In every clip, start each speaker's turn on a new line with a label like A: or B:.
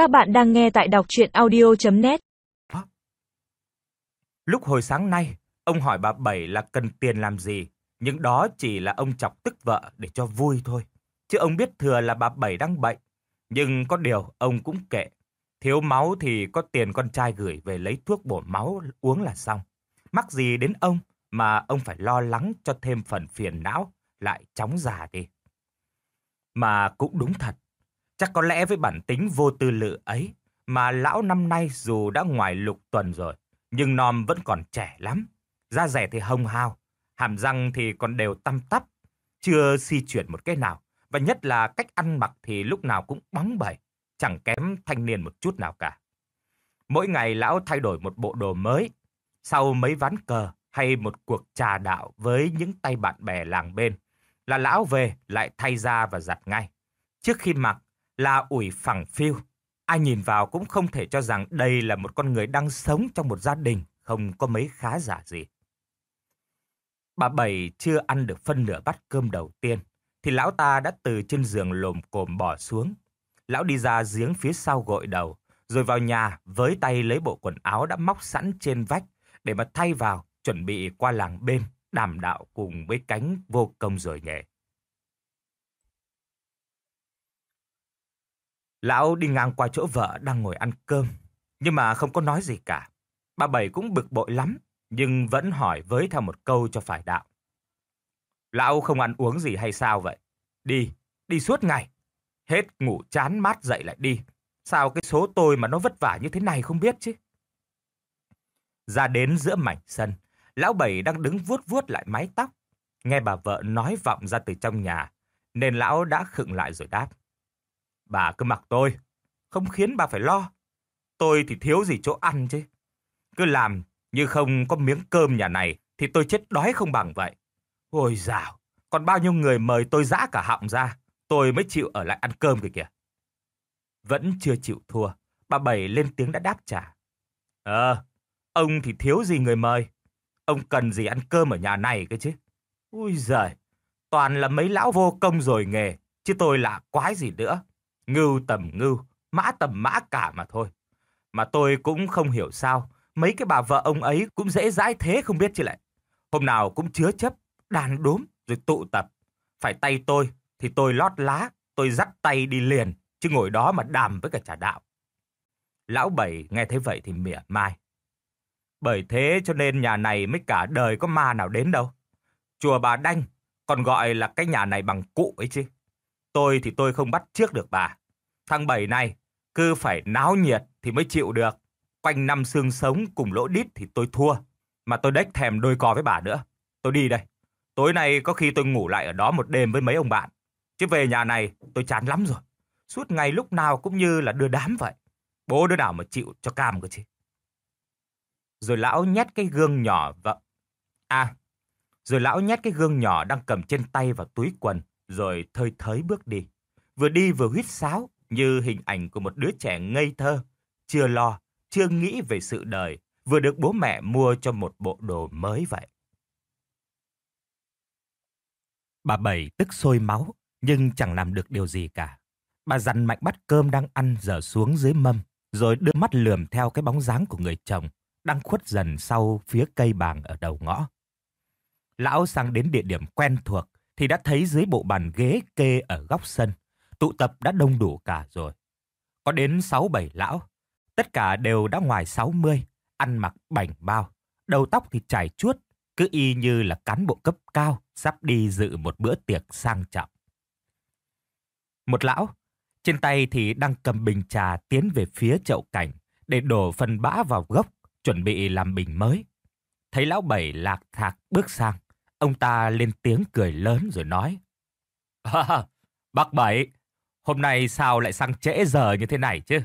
A: Các bạn đang nghe tại đọc chuyện audio.net
B: Lúc hồi sáng nay, ông hỏi bà Bảy là cần tiền làm gì, nhưng đó chỉ là ông chọc tức vợ để cho vui thôi. Chứ ông biết thừa là bà Bảy đang bệnh. Nhưng có điều ông cũng kệ. Thiếu máu thì có tiền con trai gửi về lấy thuốc bổ máu uống là xong. Mắc gì đến ông mà ông phải lo lắng cho thêm phần phiền não, lại chóng già đi. Mà cũng đúng thật, chắc có lẽ với bản tính vô tư lự ấy mà lão năm nay dù đã ngoài lục tuần rồi, nhưng Nom vẫn còn trẻ lắm. Da rẻ thì hồng hào hàm răng thì còn đều tăm tắp, chưa si chuyển một cái nào. Và nhất là cách ăn mặc thì lúc nào cũng bóng bẩy, chẳng kém thanh niên một chút nào cả. Mỗi ngày lão thay đổi một bộ đồ mới. Sau mấy ván cờ hay một cuộc trà đạo với những tay bạn bè làng bên, là lão về lại thay ra và giặt ngay. Trước khi mặc là ủi phẳng phiu. Ai nhìn vào cũng không thể cho rằng đây là một con người đang sống trong một gia đình không có mấy khá giả gì. Bà Bảy chưa ăn được phân nửa bát cơm đầu tiên, thì lão ta đã từ trên giường lồm cồm bỏ xuống. Lão đi ra giếng phía sau gội đầu, rồi vào nhà với tay lấy bộ quần áo đã móc sẵn trên vách để mà thay vào, chuẩn bị qua làng bên, đàm đạo cùng với cánh vô công rồi nhẹ. Lão đi ngang qua chỗ vợ đang ngồi ăn cơm, nhưng mà không có nói gì cả. Bà Bảy cũng bực bội lắm, nhưng vẫn hỏi với theo một câu cho phải đạo. Lão không ăn uống gì hay sao vậy? Đi, đi suốt ngày. Hết ngủ chán mát dậy lại đi. Sao cái số tôi mà nó vất vả như thế này không biết chứ? Ra đến giữa mảnh sân, lão Bảy đang đứng vuốt vuốt lại mái tóc. Nghe bà vợ nói vọng ra từ trong nhà, nên lão đã khựng lại rồi đáp. Bà cứ mặc tôi, không khiến bà phải lo. Tôi thì thiếu gì chỗ ăn chứ. Cứ làm như không có miếng cơm nhà này thì tôi chết đói không bằng vậy. Ôi dào, còn bao nhiêu người mời tôi dã cả họng ra, tôi mới chịu ở lại ăn cơm kìa kìa. Vẫn chưa chịu thua, bà Bảy lên tiếng đã đáp trả. Ờ, ông thì thiếu gì người mời. Ông cần gì ăn cơm ở nhà này cơ chứ. Ui giời, toàn là mấy lão vô công rồi nghề, chứ tôi lạ quái gì nữa. Ngưu tầm ngưu, mã tầm mã cả mà thôi. Mà tôi cũng không hiểu sao, mấy cái bà vợ ông ấy cũng dễ dãi thế không biết chứ lại. Hôm nào cũng chứa chấp, đàn đốm rồi tụ tập. Phải tay tôi thì tôi lót lá, tôi dắt tay đi liền, chứ ngồi đó mà đàm với cả trà đạo. Lão Bảy nghe thấy vậy thì mỉa mai. Bởi thế cho nên nhà này mới cả đời có ma nào đến đâu. Chùa bà Đanh còn gọi là cái nhà này bằng cụ ấy chứ. Tôi thì tôi không bắt trước được bà. Thằng Bảy này, cứ phải náo nhiệt thì mới chịu được. Quanh năm xương sống cùng lỗ đít thì tôi thua. Mà tôi đếch thèm đôi co với bà nữa. Tôi đi đây. Tối nay có khi tôi ngủ lại ở đó một đêm với mấy ông bạn. Chứ về nhà này tôi chán lắm rồi. Suốt ngày lúc nào cũng như là đưa đám vậy. Bố đứa nào mà chịu cho cam cơ chứ. Rồi lão nhét cái gương nhỏ vợ. À, rồi lão nhét cái gương nhỏ đang cầm trên tay vào túi quần, rồi thơi thới bước đi. Vừa đi vừa huýt sáo, như hình ảnh của một đứa trẻ ngây thơ, chưa lo, chưa nghĩ về sự đời, vừa được bố mẹ mua cho một bộ đồ mới vậy. Bà Bảy tức sôi máu, nhưng chẳng làm được điều gì cả. Bà dằn mạnh bắt cơm đang ăn dở xuống dưới mâm, rồi đưa mắt lườm theo cái bóng dáng của người chồng, đang khuất dần sau phía cây bàng ở đầu ngõ. Lão sang đến địa điểm quen thuộc, thì đã thấy dưới bộ bàn ghế kê ở góc sân, tụ tập đã đông đủ cả rồi. Có đến 6-7 lão, tất cả đều đã ngoài 60, ăn mặc bảnh bao, đầu tóc thì chảy chuốt, cứ y như là cán bộ cấp cao sắp đi dự một bữa tiệc sang trọng. Một lão, trên tay thì đang cầm bình trà tiến về phía chậu cảnh để đổ phần bã vào gốc, chuẩn bị làm bình mới. Thấy lão bảy lạc thạc bước sang, ông ta lên tiếng cười lớn rồi nói. À, bác Bảy, hôm nay sao lại sang trễ giờ như thế này chứ?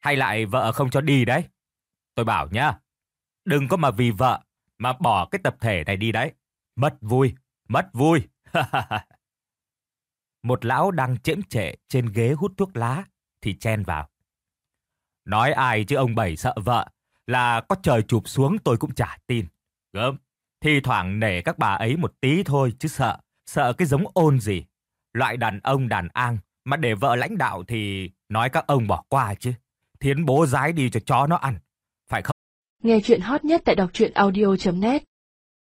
B: Hay lại vợ không cho đi đấy? Tôi bảo nhá, đừng có mà vì vợ mà bỏ cái tập thể này đi đấy. Mất vui, mất vui. Một lão đang chễm trệ trên ghế hút thuốc lá thì chen vào. Nói ai chứ ông Bảy sợ vợ là có trời chụp xuống tôi cũng chả tin. Gớm, thi thoảng nể các bà ấy một tí thôi chứ sợ, sợ cái giống ôn gì. Loại đàn ông đàn an mà để vợ lãnh đạo thì nói các ông bỏ qua chứ. Thiến bố giái đi cho chó nó ăn. Phải không?
C: Nghe chuyện hot nhất tại đọc truyện audio.net